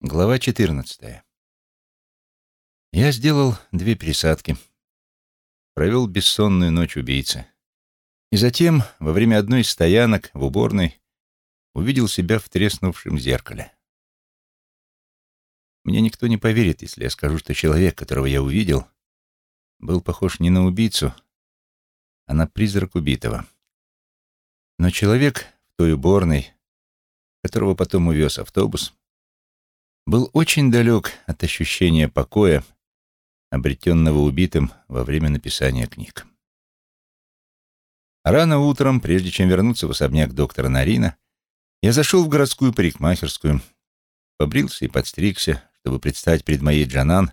Глава 14. Я сделал две пересадки. Провел бессонную ночь убийцы. И затем, во время одной из стоянок в уборной, увидел себя в треснувшем зеркале. Мне никто не поверит, если я скажу, что человек, которого я увидел, был похож не на убийцу, а на призрак убитого. Но человек в той уборной, которого потом увез автобус, был очень далек от ощущения покоя, обретенного убитым во время написания книг. Рано утром, прежде чем вернуться в особняк доктора Нарина, я зашел в городскую парикмахерскую, побрился и подстригся, чтобы предстать перед моей Джанан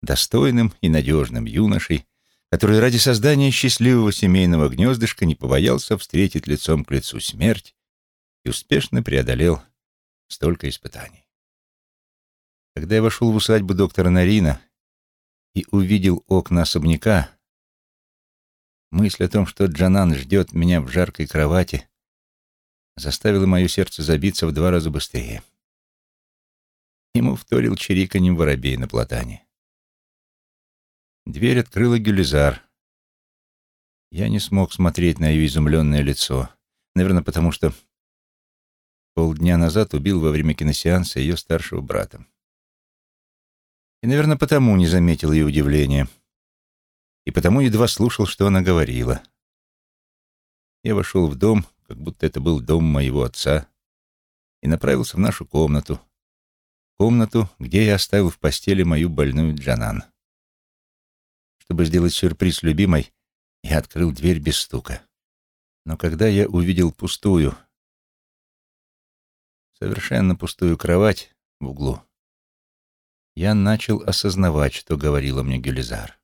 достойным и надежным юношей, который ради создания счастливого семейного гнездышка не побоялся встретить лицом к лицу смерть и успешно преодолел столько испытаний. Когда я вошел в усадьбу доктора Нарина и увидел окна особняка, мысль о том, что Джанан ждет меня в жаркой кровати, заставила мое сердце забиться в два раза быстрее. Ему вторил чириканьем воробей на платане. Дверь открыла Гюлизар. Я не смог смотреть на ее изумленное лицо. Наверное, потому что полдня назад убил во время киносеанса ее старшего брата. И, наверное, потому не заметил ее удивления. И потому едва слушал, что она говорила. Я вошел в дом, как будто это был дом моего отца, и направился в нашу комнату. Комнату, где я оставил в постели мою больную Джанан. Чтобы сделать сюрприз любимой, я открыл дверь без стука. Но когда я увидел пустую, совершенно пустую кровать в углу, я начал осознавать, что говорила мне Гюлизар.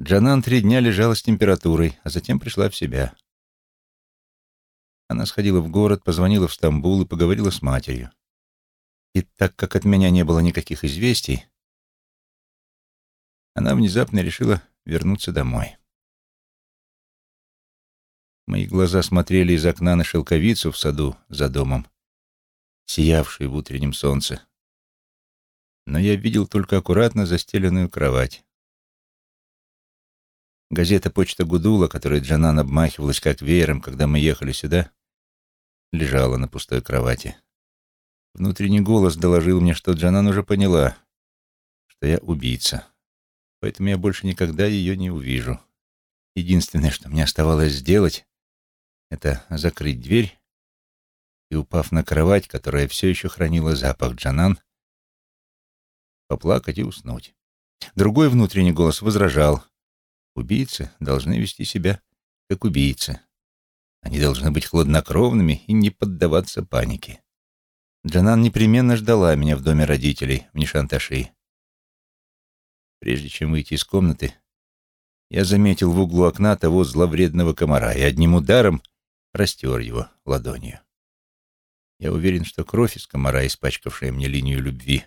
Джанан три дня лежала с температурой, а затем пришла в себя. Она сходила в город, позвонила в Стамбул и поговорила с матерью. И так как от меня не было никаких известий, она внезапно решила вернуться домой. Мои глаза смотрели из окна на шелковицу в саду за домом, сиявшую в утреннем солнце но я видел только аккуратно застеленную кровать. Газета «Почта Гудула», которой Джанан обмахивалась как веером, когда мы ехали сюда, лежала на пустой кровати. Внутренний голос доложил мне, что Джанан уже поняла, что я убийца, поэтому я больше никогда ее не увижу. Единственное, что мне оставалось сделать, это закрыть дверь и, упав на кровать, которая все еще хранила запах Джанан, поплакать и уснуть. Другой внутренний голос возражал. Убийцы должны вести себя как убийцы. Они должны быть хладнокровными и не поддаваться панике. Джанан непременно ждала меня в доме родителей в Нишанташи. Прежде чем выйти из комнаты, я заметил в углу окна того зловредного комара и одним ударом растер его ладонью. Я уверен, что кровь из комара, испачкавшая мне линию любви,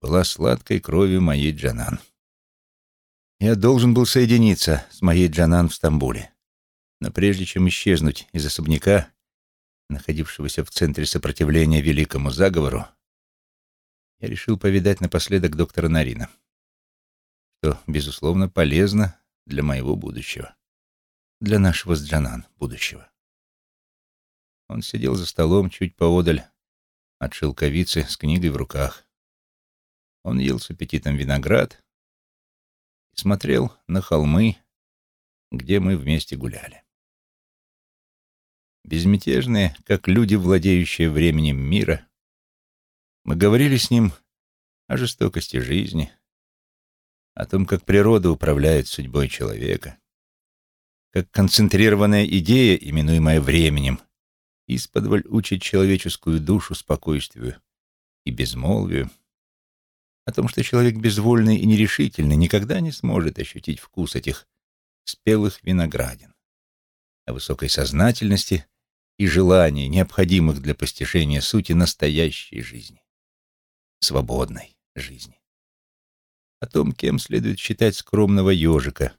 была сладкой кровью моей Джанан. Я должен был соединиться с моей Джанан в Стамбуле. Но прежде чем исчезнуть из особняка, находившегося в центре сопротивления великому заговору, я решил повидать напоследок доктора Нарина, что, безусловно, полезно для моего будущего, для нашего с Джанан будущего. Он сидел за столом чуть поодаль от шелковицы с книгой в руках. Он ел с аппетитом виноград и смотрел на холмы, где мы вместе гуляли. Безмятежные, как люди, владеющие временем мира, мы говорили с ним о жестокости жизни, о том, как природа управляет судьбой человека, как концентрированная идея, именуемая временем, исподволь учит человеческую душу спокойствию и безмолвию, о том, что человек безвольный и нерешительный никогда не сможет ощутить вкус этих спелых виноградин, о высокой сознательности и желании, необходимых для постижения сути настоящей жизни, свободной жизни, о том, кем следует считать скромного ежика,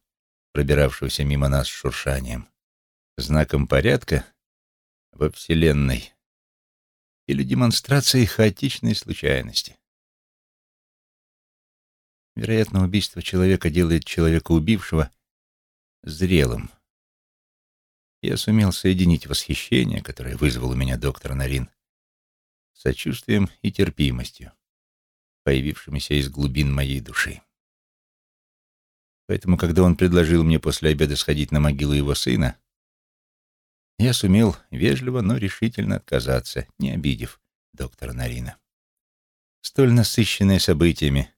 пробиравшегося мимо нас с шуршанием, знаком порядка во Вселенной или демонстрацией хаотичной случайности. Вероятно, убийство человека делает человека убившего зрелым. Я сумел соединить восхищение, которое вызвал у меня доктор Нарин, с сочувствием и терпимостью, появившимися из глубин моей души. Поэтому, когда он предложил мне после обеда сходить на могилу его сына, я сумел вежливо, но решительно отказаться, не обидев доктора Нарина. Столь насыщенная событиями,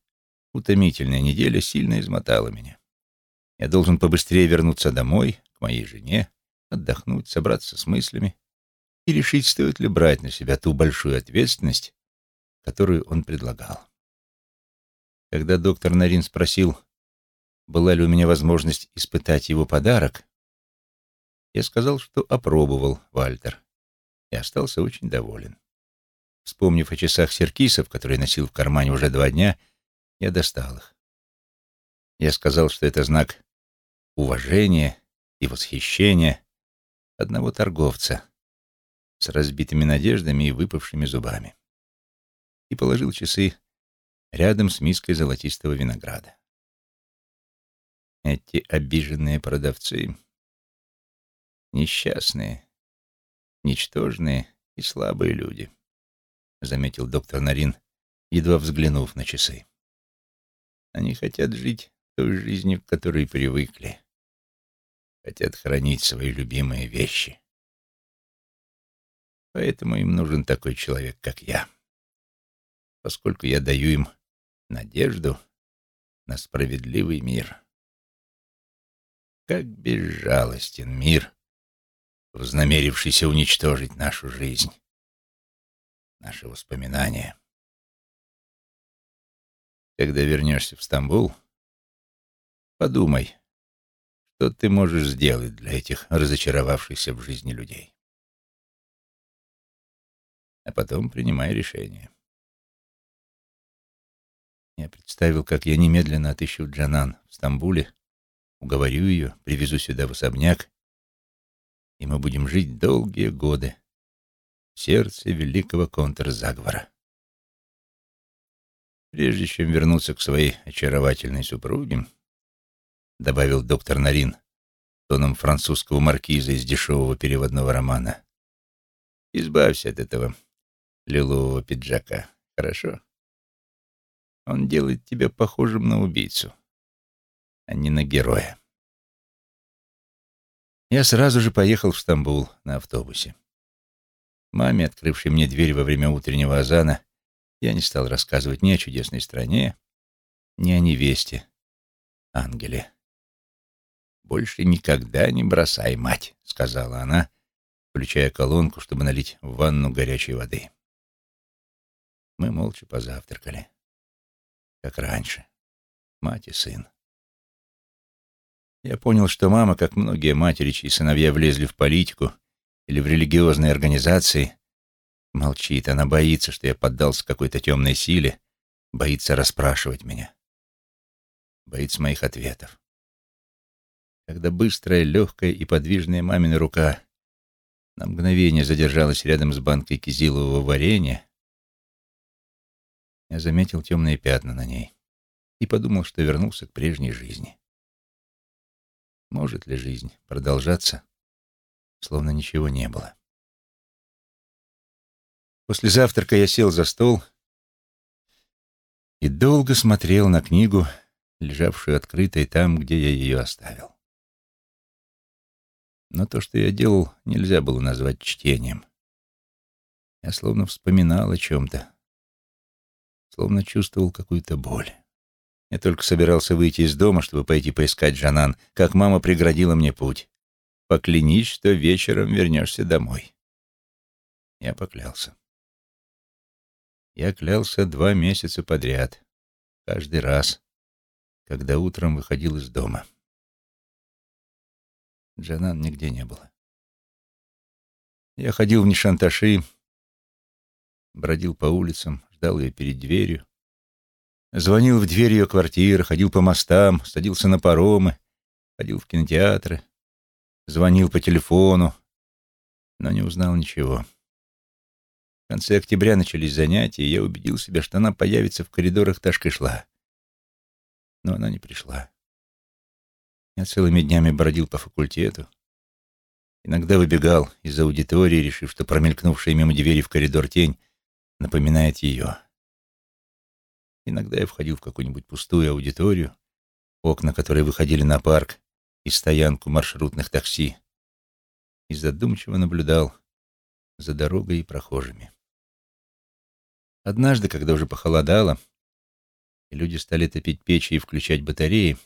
утомительная неделя сильно измотала меня. Я должен побыстрее вернуться домой, к моей жене, отдохнуть, собраться с мыслями и решить, стоит ли брать на себя ту большую ответственность, которую он предлагал. Когда доктор Нарин спросил, была ли у меня возможность испытать его подарок, я сказал, что опробовал Вальтер, и остался очень доволен. Вспомнив о часах серкисов, которые носил в кармане уже два дня, я достал их. Я сказал, что это знак уважения и восхищения одного торговца с разбитыми надеждами и выпавшими зубами. И положил часы рядом с миской золотистого винограда. Эти обиженные продавцы Несчастные, ничтожные и слабые люди, заметил доктор Нарин, едва взглянув на часы. Они хотят жить той жизнью, к которой привыкли. Хотят хранить свои любимые вещи. Поэтому им нужен такой человек, как я. Поскольку я даю им надежду на справедливый мир. Как безжалостен мир, вознамерившийся уничтожить нашу жизнь, наши воспоминания. Когда вернешься в Стамбул, подумай, что ты можешь сделать для этих разочаровавшихся в жизни людей. А потом принимай решение. Я представил, как я немедленно отыщу Джанан в Стамбуле, уговорю ее, привезу сюда в особняк и мы будем жить долгие годы в сердце великого контрзаговора. Прежде чем вернуться к своей очаровательной супруге, добавил доктор Нарин тоном французского маркиза из дешевого переводного романа, избавься от этого лилового пиджака, хорошо? Он делает тебя похожим на убийцу, а не на героя. Я сразу же поехал в Стамбул на автобусе. Маме, открывшей мне дверь во время утреннего азана, я не стал рассказывать ни о чудесной стране, ни о невесте, ангеле. «Больше никогда не бросай, мать», — сказала она, включая колонку, чтобы налить в ванну горячей воды. Мы молча позавтракали, как раньше, мать и сын. Я понял, что мама, как многие матери, чьи сыновья влезли в политику или в религиозные организации, молчит. Она боится, что я поддался какой-то темной силе, боится расспрашивать меня. Боится моих ответов. Когда быстрая, легкая и подвижная мамина рука на мгновение задержалась рядом с банкой кизилового варенья, я заметил темные пятна на ней и подумал, что вернулся к прежней жизни. Может ли жизнь продолжаться, словно ничего не было? После завтрака я сел за стол и долго смотрел на книгу, лежавшую открытой там, где я ее оставил. Но то, что я делал, нельзя было назвать чтением. Я словно вспоминал о чем-то, словно чувствовал какую-то боль. Я только собирался выйти из дома, чтобы пойти поискать Жанан, как мама преградила мне путь. Поклянись, что вечером вернешься домой. Я поклялся. Я клялся два месяца подряд, каждый раз, когда утром выходил из дома. Джанан нигде не было. Я ходил в Нишанташи, бродил по улицам, ждал ее перед дверью, Звонил в дверь ее квартиры, ходил по мостам, садился на паромы, ходил в кинотеатры, звонил по телефону, но не узнал ничего. В конце октября начались занятия, и я убедил себя, что она появится в коридорах Ташкышла. Но она не пришла. Я целыми днями бродил по факультету. Иногда выбегал из аудитории, решив, что промелькнувшая мимо двери в коридор тень напоминает ее. Иногда я входил в какую-нибудь пустую аудиторию, окна которой выходили на парк и стоянку маршрутных такси, и задумчиво наблюдал за дорогой и прохожими. Однажды, когда уже похолодало, и люди стали топить печи и включать батареи,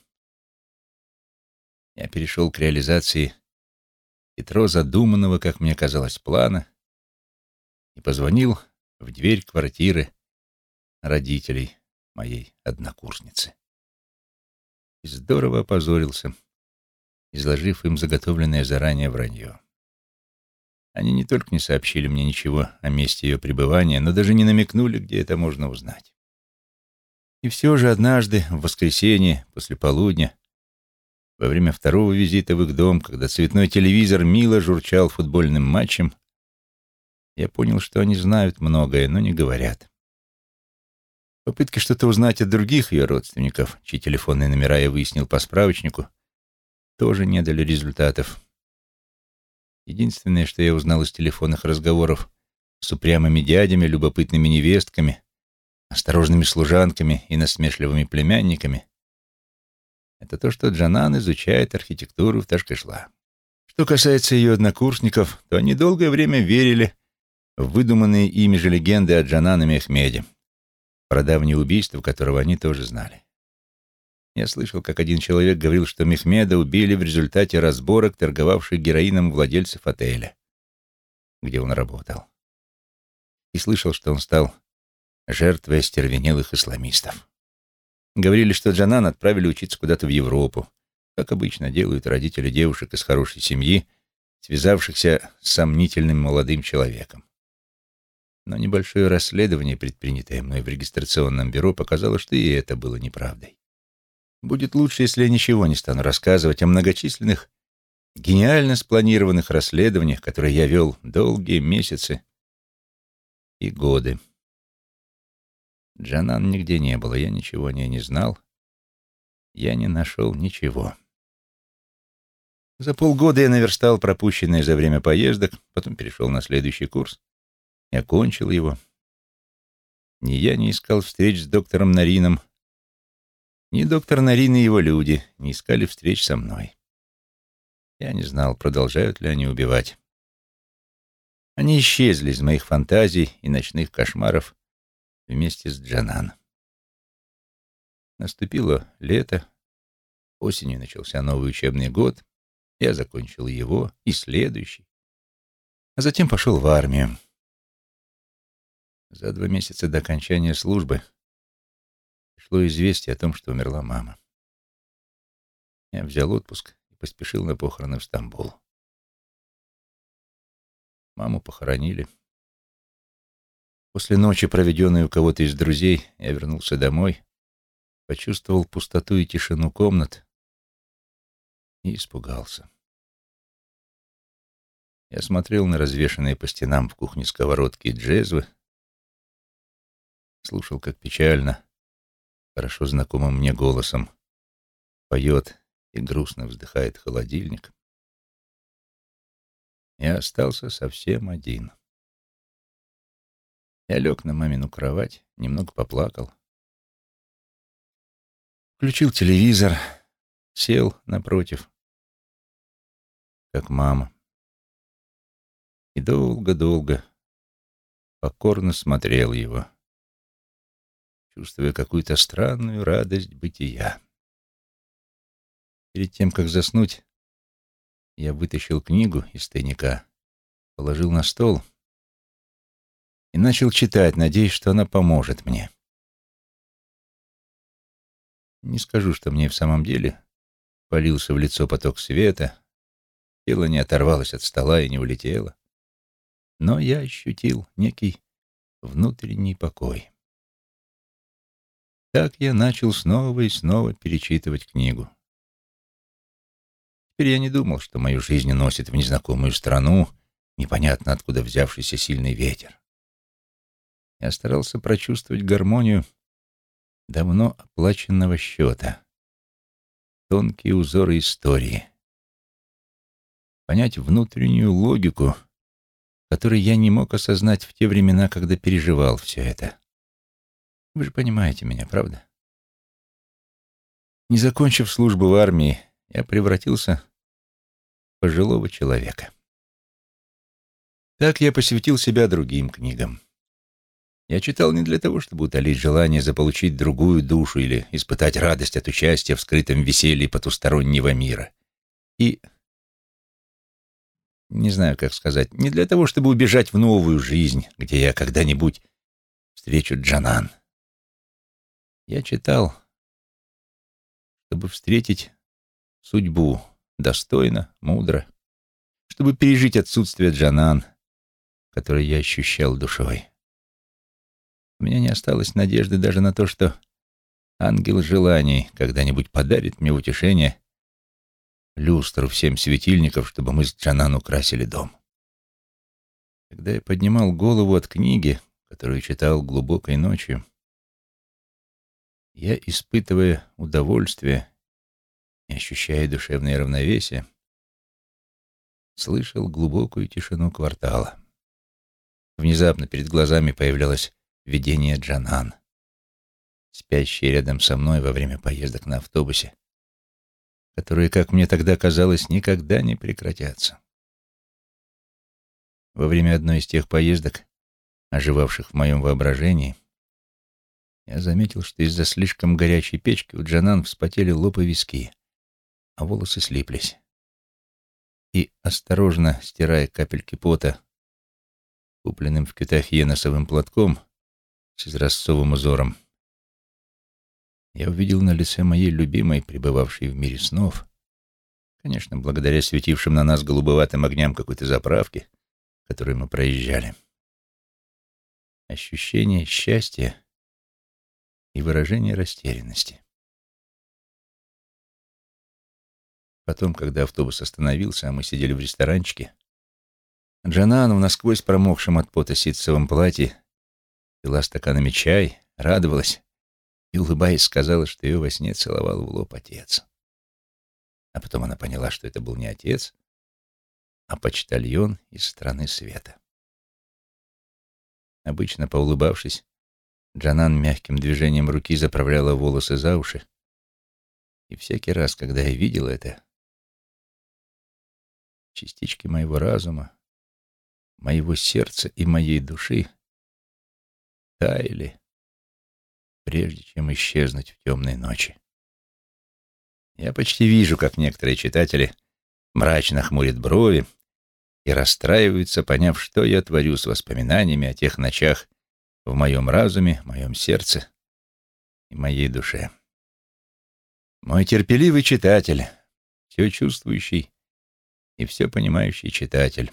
я перешел к реализации хитро задуманного, как мне казалось, плана и позвонил в дверь квартиры родителей моей однокурсницы. И здорово опозорился, изложив им заготовленное заранее вранье. Они не только не сообщили мне ничего о месте ее пребывания, но даже не намекнули, где это можно узнать. И все же однажды, в воскресенье, после полудня, во время второго визита в их дом, когда цветной телевизор мило журчал футбольным матчем, я понял, что они знают многое, но не говорят. Попытки что-то узнать от других ее родственников, чьи телефонные номера я выяснил по справочнику, тоже не дали результатов. Единственное, что я узнал из телефонных разговоров с упрямыми дядями, любопытными невестками, осторожными служанками и насмешливыми племянниками, это то, что Джанан изучает архитектуру в Ташкешла. Что касается ее однокурсников, то они долгое время верили в выдуманные ими же легенды о Джанан и Мехмеде, про давнее убийство которого они тоже знали. Я слышал, как один человек говорил, что Мехмеда убили в результате разборок, торговавших героином владельцев отеля, где он работал. И слышал, что он стал жертвой остервенелых исламистов. Говорили, что Джанан отправили учиться куда-то в Европу, как обычно делают родители девушек из хорошей семьи, связавшихся с сомнительным молодым человеком. Но небольшое расследование, предпринятое мной в регистрационном бюро, показало, что и это было неправдой. Будет лучше, если я ничего не стану рассказывать о многочисленных, гениально спланированных расследованиях, которые я вел долгие месяцы и годы. Джанан нигде не было, я ничего о ней не знал. Я не нашел ничего. За полгода я наверстал пропущенное за время поездок, потом перешел на следующий курс и окончил его. Ни я не искал встреч с доктором Нарином, ни доктор Нарин и его люди не искали встреч со мной. Я не знал, продолжают ли они убивать. Они исчезли из моих фантазий и ночных кошмаров вместе с Джанан. Наступило лето, осенью начался новый учебный год, я закончил его и следующий, а затем пошел в армию. За два месяца до окончания службы пришло известие о том, что умерла мама. Я взял отпуск и поспешил на похороны в Стамбул. Маму похоронили. После ночи, проведенной у кого-то из друзей, я вернулся домой, почувствовал пустоту и тишину комнат и испугался. Я смотрел на развешанные по стенам в кухне сковородки и джезвы, слушал, как печально хорошо знакомым мне голосом поет и грустно вздыхает холодильник. Я остался совсем один. Я лег на мамину кровать, немного поплакал. Включил телевизор, сел напротив, как мама. И долго-долго покорно смотрел его чувствуя какую-то странную радость бытия. Перед тем, как заснуть, я вытащил книгу из тайника, положил на стол и начал читать, надеясь, что она поможет мне. Не скажу, что мне в самом деле полился в лицо поток света, тело не оторвалось от стола и не улетело, но я ощутил некий внутренний покой. Так я начал снова и снова перечитывать книгу. Теперь я не думал, что мою жизнь носит в незнакомую страну непонятно откуда взявшийся сильный ветер. я старался прочувствовать гармонию давно оплаченного счета, тонкие узоры истории, понять внутреннюю логику, которой я не мог осознать в те времена, когда переживал все это. Вы же понимаете меня, правда? Не закончив службу в армии, я превратился в пожилого человека. Так я посвятил себя другим книгам. Я читал не для того, чтобы утолить желание заполучить другую душу или испытать радость от участия в скрытом веселье потустороннего мира. И, не знаю, как сказать, не для того, чтобы убежать в новую жизнь, где я когда-нибудь встречу Джанан. Я читал, чтобы встретить судьбу достойно, мудро, чтобы пережить отсутствие Джанан, которое я ощущал душой. У меня не осталось надежды даже на то, что ангел желаний когда-нибудь подарит мне утешение люстру всем светильников, чтобы мы с Джанан украсили дом. Когда я поднимал голову от книги, которую читал глубокой ночью, я, испытывая удовольствие и ощущая душевное равновесие, слышал глубокую тишину квартала. Внезапно перед глазами появлялась видение Джанан, спящей рядом со мной во время поездок на автобусе, которые, как мне тогда казалось, никогда не прекратятся. Во время одной из тех поездок, оживавших в моем воображении, я заметил, что из-за слишком горячей печки у Джанан вспотели лоб и виски, а волосы слиплись. И, осторожно стирая капельки пота, купленным в Кютахье носовым платком, с изразцовым узором. Я увидел на лице моей любимой, пребывавшей в мире снов, конечно, благодаря светившим на нас голубоватым огням какой-то заправки, которую мы проезжали, ощущение счастья и выражение растерянности. Потом, когда автобус остановился, а мы сидели в ресторанчике, Джанан в насквозь промокшем от пота ситцевом платье пила стаканами чай, радовалась и, улыбаясь, сказала, что ее во сне целовал в лоб отец. А потом она поняла, что это был не отец, а почтальон из страны света. Обычно, поулыбавшись, Джанан мягким движением руки заправляла волосы за уши, и всякий раз, когда я видел это, частички моего разума, моего сердца и моей души таяли, прежде чем исчезнуть в темной ночи. Я почти вижу, как некоторые читатели мрачно хмурят брови и расстраиваются, поняв, что я творю с воспоминаниями о тех ночах в моем разуме, моем сердце и моей душе. Мой терпеливый читатель, все чувствующий и все понимающий читатель,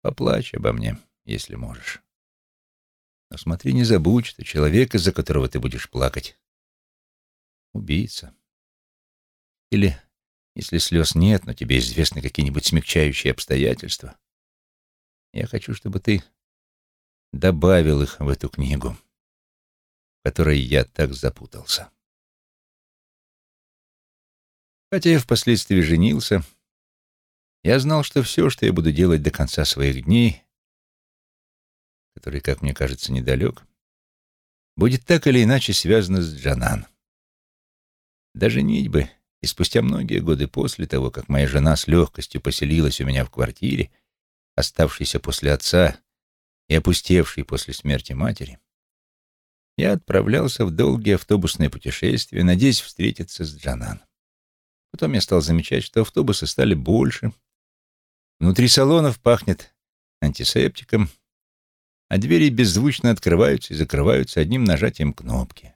поплачь обо мне, если можешь. Но смотри, не забудь, что человек, из-за которого ты будешь плакать, убийца. Или, если слез нет, но тебе известны какие-нибудь смягчающие обстоятельства, я хочу, чтобы ты добавил их в эту книгу, в которой я так запутался. Хотя я впоследствии женился, я знал, что все, что я буду делать до конца своих дней, который, как мне кажется, недалек, будет так или иначе связано с Джанан. Даже бы, и спустя многие годы после того, как моя жена с легкостью поселилась у меня в квартире, оставшейся после отца и опустевшей после смерти матери, я отправлялся в долгие автобусные путешествия, надеясь встретиться с Джанан. Потом я стал замечать, что автобусы стали больше, внутри салонов пахнет антисептиком, а двери беззвучно открываются и закрываются одним нажатием кнопки.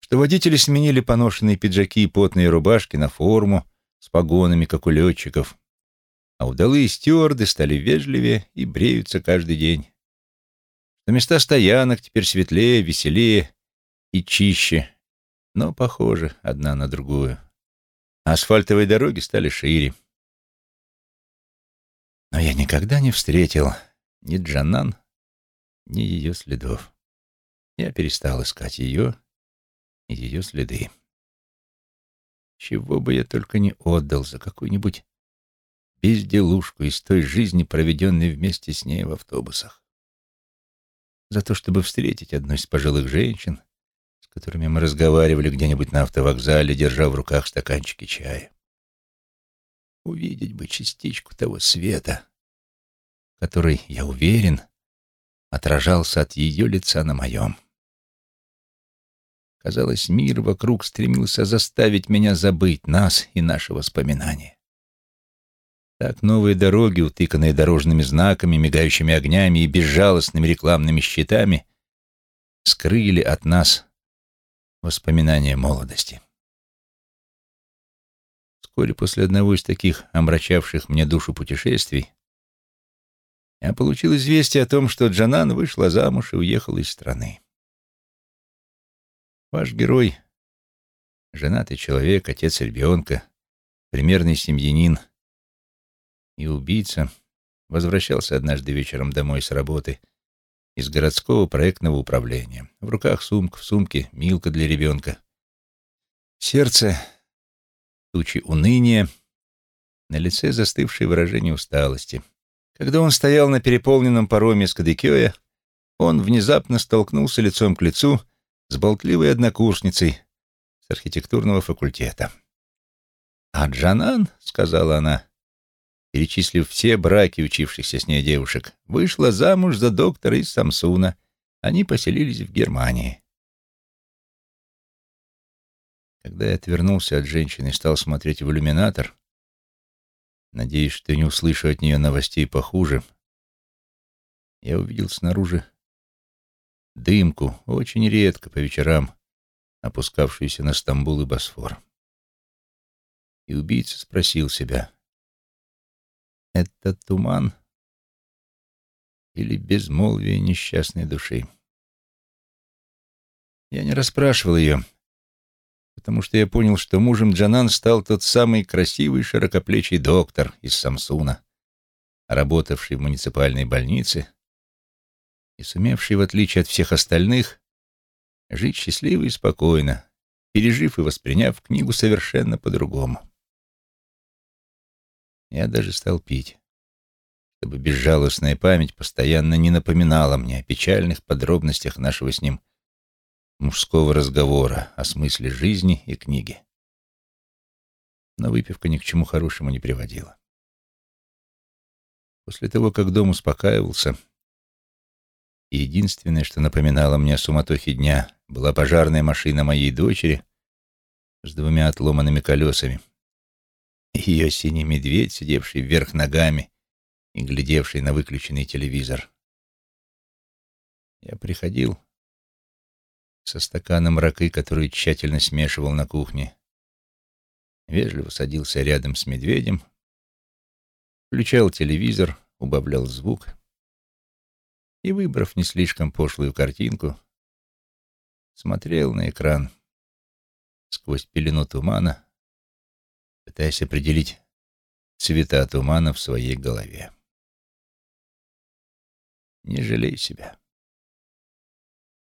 Что водители сменили поношенные пиджаки и потные рубашки на форму с погонами, как у летчиков, а удалые стюарды стали вежливее и бреются каждый день. Что места стоянок теперь светлее, веселее и чище, но похожи одна на другую. Асфальтовые дороги стали шире. Но я никогда не встретил ни Джанан, Ни ее следов. Я перестал искать ее и ее следы. Чего бы я только не отдал за какую-нибудь безделушку из той жизни, проведенной вместе с ней в автобусах. За то, чтобы встретить одну из пожилых женщин, с которыми мы разговаривали где-нибудь на автовокзале, держа в руках стаканчики чая. Увидеть бы частичку того света, который, я уверен, отражался от ее лица на моем. Казалось, мир вокруг стремился заставить меня забыть нас и наши воспоминания. Так новые дороги, утыканные дорожными знаками, мигающими огнями и безжалостными рекламными щитами, скрыли от нас воспоминания молодости. Вскоре после одного из таких омрачавших мне душу путешествий я получил известие о том, что Джанан вышла замуж и уехала из страны. Ваш герой — женатый человек, отец ребенка, примерный семьянин и убийца — возвращался однажды вечером домой с работы из городского проектного управления. В руках сумка, в сумке милка для ребенка. Сердце — тучи уныния, на лице застывшее выражение усталости — когда он стоял на переполненном пароме с Кадыкёя, он внезапно столкнулся лицом к лицу с болтливой однокурсницей с архитектурного факультета. «А Джанан, — сказала она, перечислив все браки учившихся с ней девушек, — вышла замуж за доктора из Самсуна. Они поселились в Германии. Когда я отвернулся от женщины и стал смотреть в иллюминатор, Надеюсь, что не услышу от нее новостей похуже. Я увидел снаружи дымку, очень редко по вечерам, опускавшуюся на Стамбул и Босфор. И убийца спросил себя, это туман или безмолвие несчастной души? Я не расспрашивал ее, потому что я понял, что мужем Джанан стал тот самый красивый широкоплечий доктор из Самсуна, работавший в муниципальной больнице и сумевший, в отличие от всех остальных, жить счастливо и спокойно, пережив и восприняв книгу совершенно по-другому. Я даже стал пить, чтобы безжалостная память постоянно не напоминала мне о печальных подробностях нашего с ним мужского разговора о смысле жизни и книги. Но выпивка ни к чему хорошему не приводила. После того, как дом успокаивался, и единственное, что напоминало мне о суматохе дня, была пожарная машина моей дочери с двумя отломанными колесами, ее синий медведь, сидевший вверх ногами и глядевший на выключенный телевизор. Я приходил со стаканом ракы, который тщательно смешивал на кухне. Вежливо садился рядом с медведем, включал телевизор, убавлял звук и, выбрав не слишком пошлую картинку, смотрел на экран сквозь пелену тумана, пытаясь определить цвета тумана в своей голове. Не жалей себя.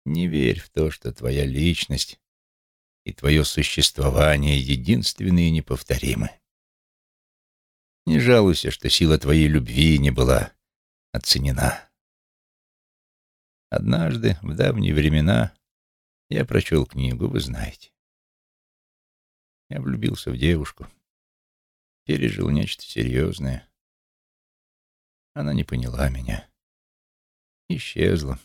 Не верь в то, что твоя личность и твое существование единственные и неповторимы. Не жалуйся, что сила твоей любви не была оценена. Однажды, в давние времена, я прочел книгу, вы знаете. Я влюбился в девушку, пережил нечто серьезное. Она не поняла меня. Исчезла.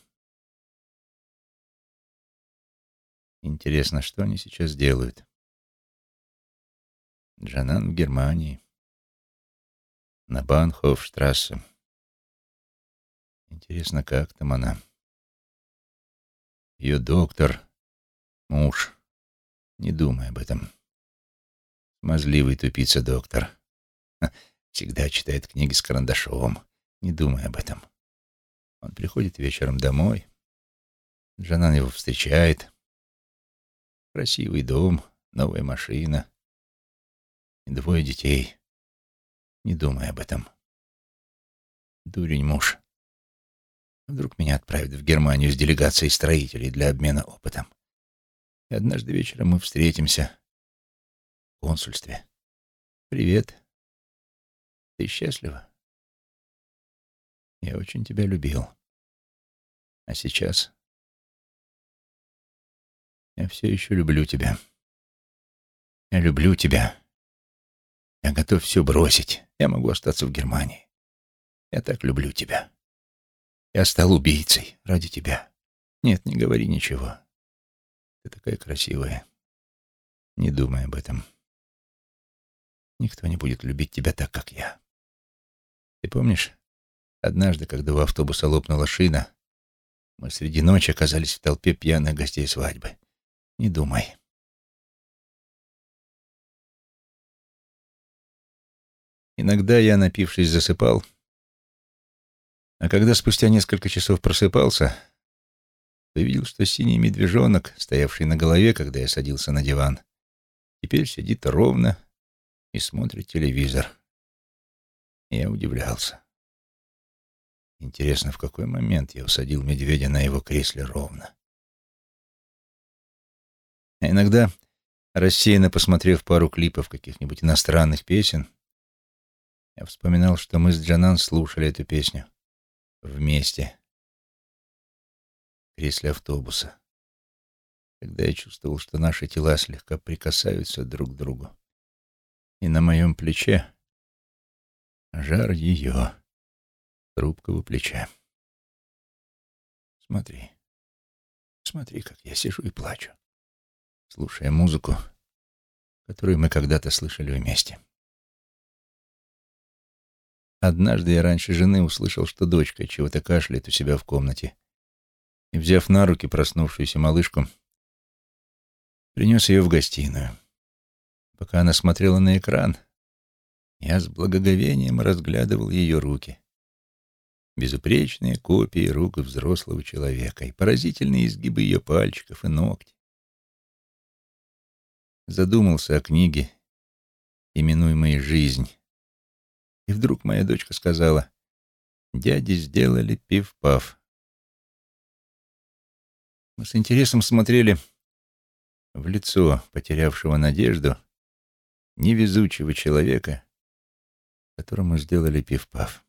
Интересно, что они сейчас делают? Джанан в Германии. На Банхофштрассе. Интересно, как там она? Ее доктор, муж. Не думай об этом. Смазливый тупица доктор. Всегда читает книги с карандашом. Не думай об этом. Он приходит вечером домой. Джанан его встречает. Красивый дом, новая машина и двое детей. Не думай об этом. Дурень муж. Вдруг меня отправят в Германию с делегацией строителей для обмена опытом. И однажды вечером мы встретимся консульстве. Привет. Ты счастлива? Я очень тебя любил. А сейчас я все еще люблю тебя. Я люблю тебя. Я готов все бросить. Я могу остаться в Германии. Я так люблю тебя. Я стал убийцей ради тебя. Нет, не говори ничего. Ты такая красивая. Не думай об этом. Никто не будет любить тебя так, как я. Ты помнишь, однажды, когда у автобуса лопнула шина, мы среди ночи оказались в толпе пьяных гостей свадьбы. Не думай. Иногда я, напившись, засыпал, а когда спустя несколько часов просыпался, то видел, что синий медвежонок, стоявший на голове, когда я садился на диван, теперь сидит ровно и смотрит телевизор. Я удивлялся. Интересно, в какой момент я усадил медведя на его кресле ровно. А иногда, рассеянно посмотрев пару клипов каких-нибудь иностранных песен, я вспоминал, что мы с Джанан слушали эту песню вместе в кресле автобуса, когда я чувствовал, что наши тела слегка прикасаются друг к другу. И на моем плече жар ее, трубкового плеча. Смотри, смотри, как я сижу и плачу слушая музыку, которую мы когда-то слышали вместе. Однажды я раньше жены услышал, что дочка чего-то кашляет у себя в комнате, и, взяв на руки проснувшуюся малышку, принес ее в гостиную. Пока она смотрела на экран, я с благоговением разглядывал ее руки. Безупречные копии рук взрослого человека и поразительные изгибы ее пальчиков и ногти задумался о книге, именуемой «Жизнь». И вдруг моя дочка сказала, «Дяди сделали пив-пав». Мы с интересом смотрели в лицо потерявшего надежду невезучего человека, которому сделали пив-пав.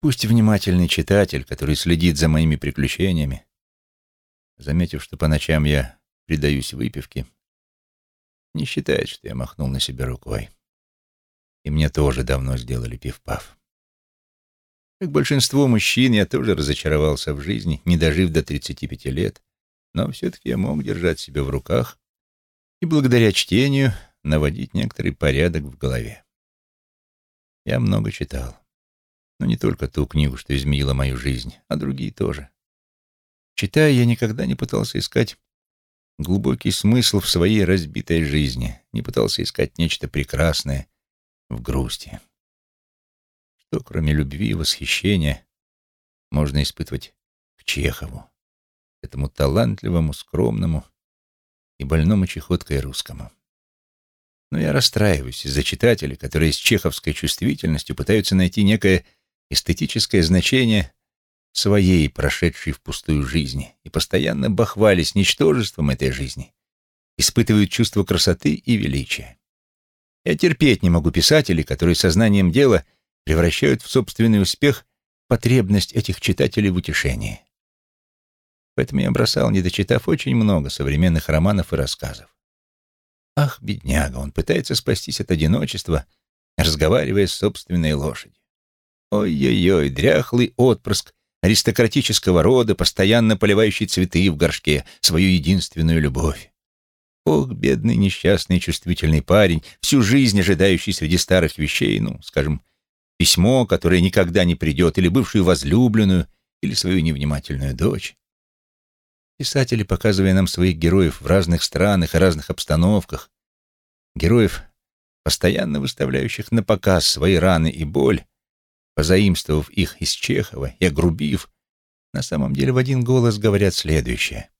Пусть внимательный читатель, который следит за моими приключениями, заметив, что по ночам я предаюсь выпивке, не считает, что я махнул на себя рукой. И мне тоже давно сделали пив-пав. Как большинство мужчин, я тоже разочаровался в жизни, не дожив до 35 лет, но все-таки я мог держать себя в руках и благодаря чтению наводить некоторый порядок в голове. Я много читал, но не только ту книгу, что изменила мою жизнь, а другие тоже. Читая, я никогда не пытался искать глубокий смысл в своей разбитой жизни, не пытался искать нечто прекрасное в грусти. Что, кроме любви и восхищения, можно испытывать к Чехову, этому талантливому, скромному и больному чехоткой русскому. Но я расстраиваюсь из-за читателей, которые с чеховской чувствительностью пытаются найти некое эстетическое значение своей, прошедшей впустую жизни, и постоянно бахвались ничтожеством этой жизни, испытывают чувство красоты и величия. Я терпеть не могу писателей, которые сознанием дела превращают в собственный успех потребность этих читателей в утешении. Поэтому я бросал, не дочитав очень много современных романов и рассказов. Ах, бедняга, он пытается спастись от одиночества, разговаривая с собственной лошадью. Ой-ой-ой, дряхлый отпрыск аристократического рода, постоянно поливающий цветы в горшке, свою единственную любовь. Ох, бедный несчастный чувствительный парень, всю жизнь ожидающий среди старых вещей, ну, скажем, письмо, которое никогда не придет, или бывшую возлюбленную, или свою невнимательную дочь. Писатели, показывая нам своих героев в разных странах и разных обстановках, героев, постоянно выставляющих на показ свои раны и боль, позаимствовав их из Чехова и огрубив, на самом деле в один голос говорят следующее.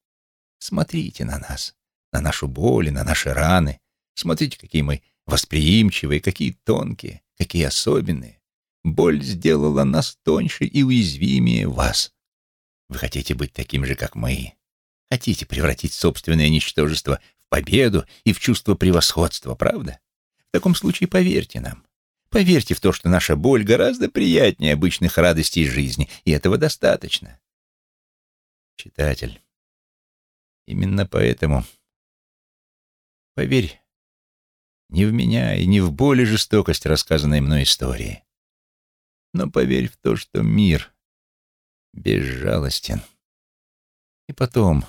Смотрите на нас, на нашу боль, на наши раны. Смотрите, какие мы восприимчивые, какие тонкие, какие особенные. Боль сделала нас тоньше и уязвимее вас. Вы хотите быть таким же, как мы. Хотите превратить собственное ничтожество в победу и в чувство превосходства, правда? В таком случае поверьте нам. Поверьте в то, что наша боль гораздо приятнее обычных радостей жизни, и этого достаточно. Читатель, именно поэтому поверь не в меня и не в боль и жестокость рассказанной мной истории, но поверь в то, что мир безжалостен. И потом,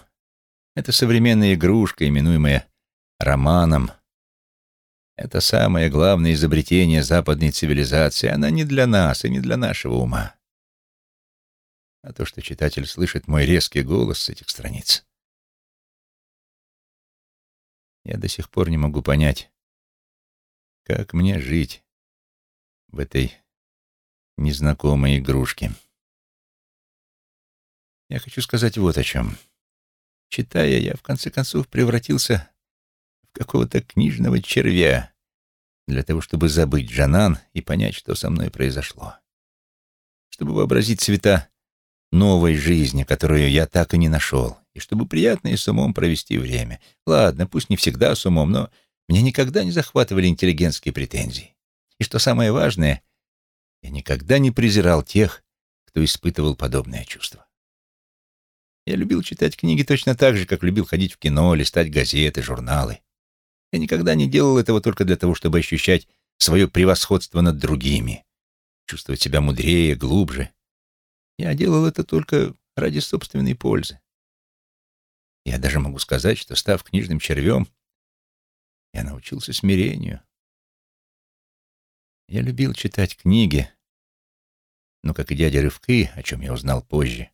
эта современная игрушка, именуемая романом — это самое главное изобретение западной цивилизации. Она не для нас и не для нашего ума. А то, что читатель слышит мой резкий голос с этих страниц, я до сих пор не могу понять, как мне жить в этой незнакомой игрушке. Я хочу сказать вот о чем. Читая, я в конце концов превратился какого-то книжного червя для того, чтобы забыть Джанан и понять, что со мной произошло. Чтобы вообразить цвета новой жизни, которую я так и не нашел, и чтобы приятно и с умом провести время. Ладно, пусть не всегда с умом, но меня никогда не захватывали интеллигентские претензии. И что самое важное, я никогда не презирал тех, кто испытывал подобное чувство. Я любил читать книги точно так же, как любил ходить в кино, листать газеты, журналы. Я никогда не делал этого только для того, чтобы ощущать свое превосходство над другими, чувствовать себя мудрее, глубже. Я делал это только ради собственной пользы. Я даже могу сказать, что, став книжным червем, я научился смирению. Я любил читать книги, но, как и дядя Рывки, о чем я узнал позже,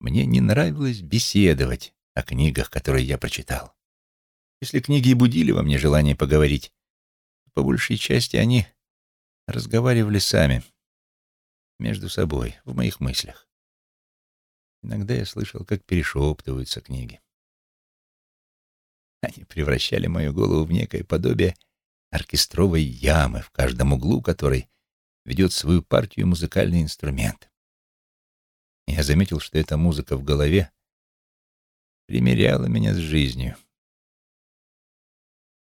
мне не нравилось беседовать о книгах, которые я прочитал. Если книги и будили во мне желание поговорить, по большей части они разговаривали сами, между собой, в моих мыслях. Иногда я слышал, как перешептываются книги. Они превращали мою голову в некое подобие оркестровой ямы, в каждом углу которой ведет свою партию музыкальный инструмент. Я заметил, что эта музыка в голове примеряла меня с жизнью.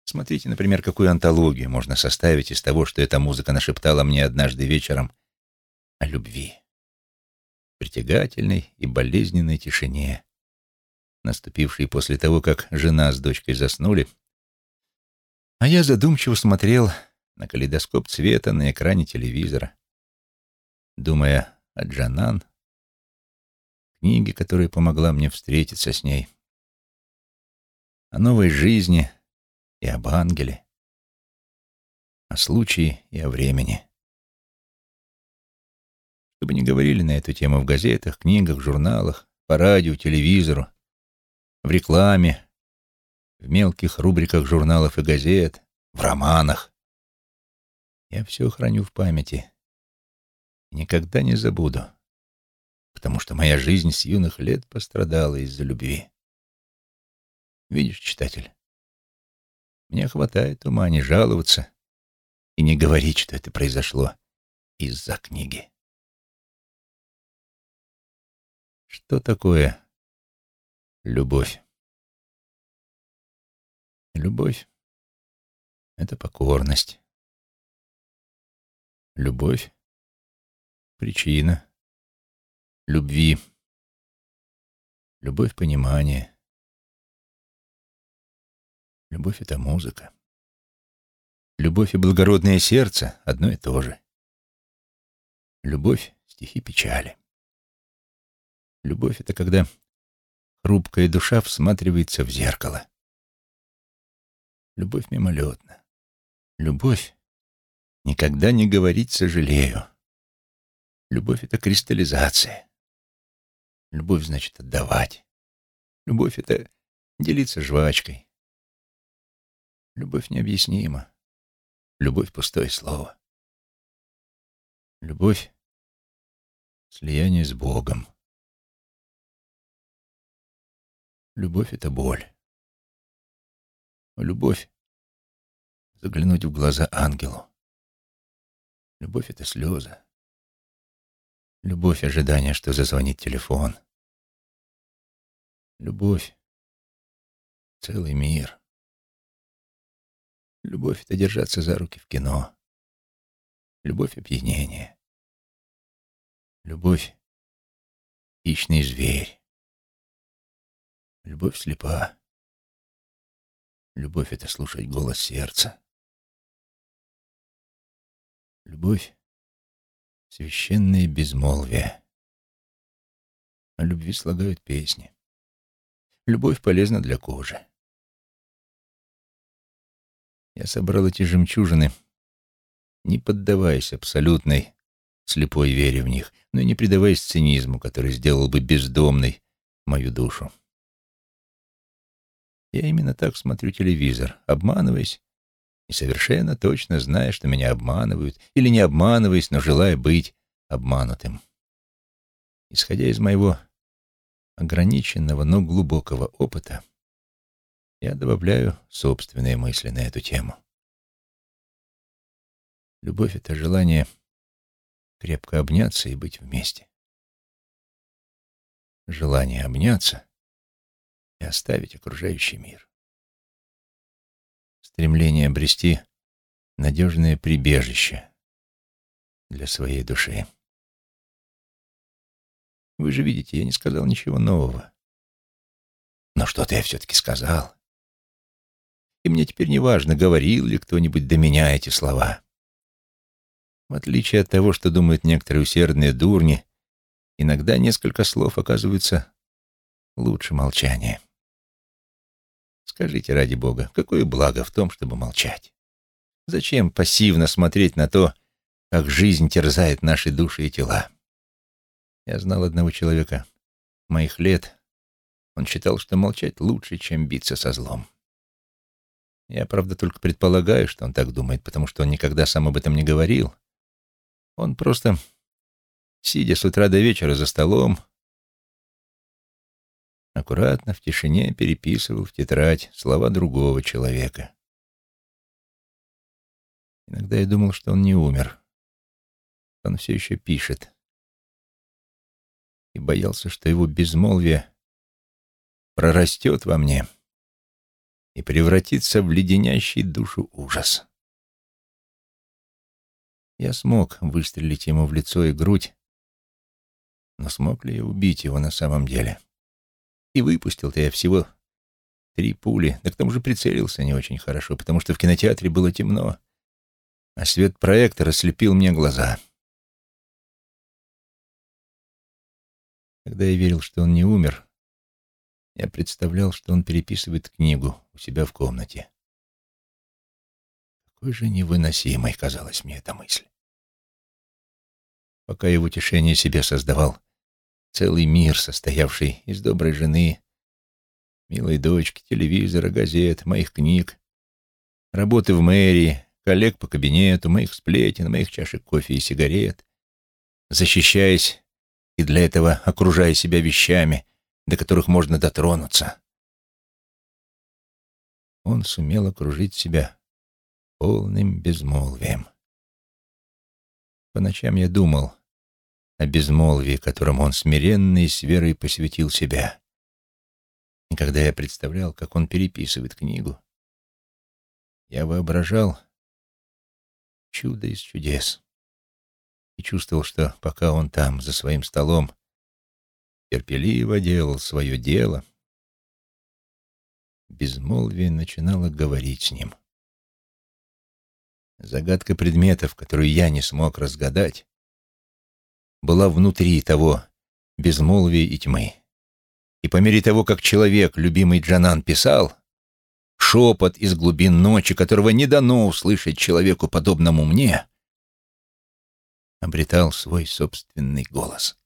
Смотрите, например, какую антологию можно составить из того, что эта музыка нашептала мне однажды вечером о любви. Притягательной и болезненной тишине, наступившей после того, как жена с дочкой заснули, а я задумчиво смотрел на калейдоскоп цвета на экране телевизора, думая о Джанан, книге, которая помогла мне встретиться с ней, о новой жизни — и об ангеле, о случае и о времени. Чтобы не говорили на эту тему в газетах, книгах, журналах, по радио, телевизору, в рекламе, в мелких рубриках журналов и газет, в романах. Я все храню в памяти и никогда не забуду, потому что моя жизнь с юных лет пострадала из-за любви. Видишь, читатель, мне хватает ума не жаловаться и не говорить, что это произошло из-за книги. Что такое любовь? Любовь — это покорность. Любовь — причина любви. Любовь — понимание. Любовь — это музыка. Любовь и благородное сердце — одно и то же. Любовь — стихи печали. Любовь — это когда хрупкая душа всматривается в зеркало. Любовь мимолетна. Любовь — никогда не говорить «сожалею». Любовь — это кристаллизация. Любовь значит отдавать. Любовь — это делиться жвачкой. Любовь необъяснима. Любовь — пустое слово. Любовь — слияние с Богом. Любовь — это боль. любовь — заглянуть в глаза ангелу. Любовь — это слезы. Любовь — ожидание, что зазвонит телефон. Любовь — целый мир. Любовь — это держаться за руки в кино. Любовь — опьянение. Любовь — хищный зверь. Любовь слепа. Любовь — это слушать голос сердца. Любовь — священное безмолвие. О любви слагают песни. Любовь полезна для кожи. Я собрал эти жемчужины, не поддаваясь абсолютной слепой вере в них, но и не предаваясь цинизму, который сделал бы бездомной мою душу. Я именно так смотрю телевизор, обманываясь и совершенно точно зная, что меня обманывают, или не обманываясь, но желая быть обманутым. Исходя из моего ограниченного, но глубокого опыта, я добавляю собственные мысли на эту тему. Любовь — это желание крепко обняться и быть вместе. Желание обняться и оставить окружающий мир. Стремление обрести надежное прибежище для своей души. Вы же видите, я не сказал ничего нового. Но что-то я все-таки сказал. И мне теперь не важно, говорил ли кто-нибудь до меня эти слова. В отличие от того, что думают некоторые усердные дурни, иногда несколько слов оказываются лучше молчания. Скажите, ради Бога, какое благо в том, чтобы молчать? Зачем пассивно смотреть на то, как жизнь терзает наши души и тела? Я знал одного человека моих лет. Он считал, что молчать лучше, чем биться со злом. Я, правда, только предполагаю, что он так думает, потому что он никогда сам об этом не говорил. Он просто, сидя с утра до вечера за столом, аккуратно, в тишине переписывал в тетрадь слова другого человека. Иногда я думал, что он не умер. Он все еще пишет. И боялся, что его безмолвие прорастет во мне — и превратиться в леденящий душу ужас. Я смог выстрелить ему в лицо и грудь, но смог ли я убить его на самом деле? И выпустил-то я всего три пули, да к тому же прицелился не очень хорошо, потому что в кинотеатре было темно, а свет проектора слепил мне глаза. Когда я верил, что он не умер, я представлял, что он переписывает книгу у себя в комнате. Какой же невыносимой казалась мне эта мысль. Пока я в утешение себе создавал целый мир, состоявший из доброй жены, милой дочки, телевизора, газет, моих книг, работы в мэрии, коллег по кабинету, моих сплетен, моих чашек кофе и сигарет, защищаясь и для этого окружая себя вещами, до которых можно дотронуться. Он сумел окружить себя полным безмолвием. По ночам я думал о безмолвии, которому он смиренно и с верой посвятил себя. И когда я представлял, как он переписывает книгу, я воображал чудо из чудес и чувствовал, что пока он там, за своим столом, терпеливо делал свое дело, безмолвие начинало говорить с ним. Загадка предметов, которую я не смог разгадать, была внутри того безмолвия и тьмы. И по мере того, как человек, любимый Джанан, писал, шепот из глубин ночи, которого не дано услышать человеку, подобному мне, обретал свой собственный голос.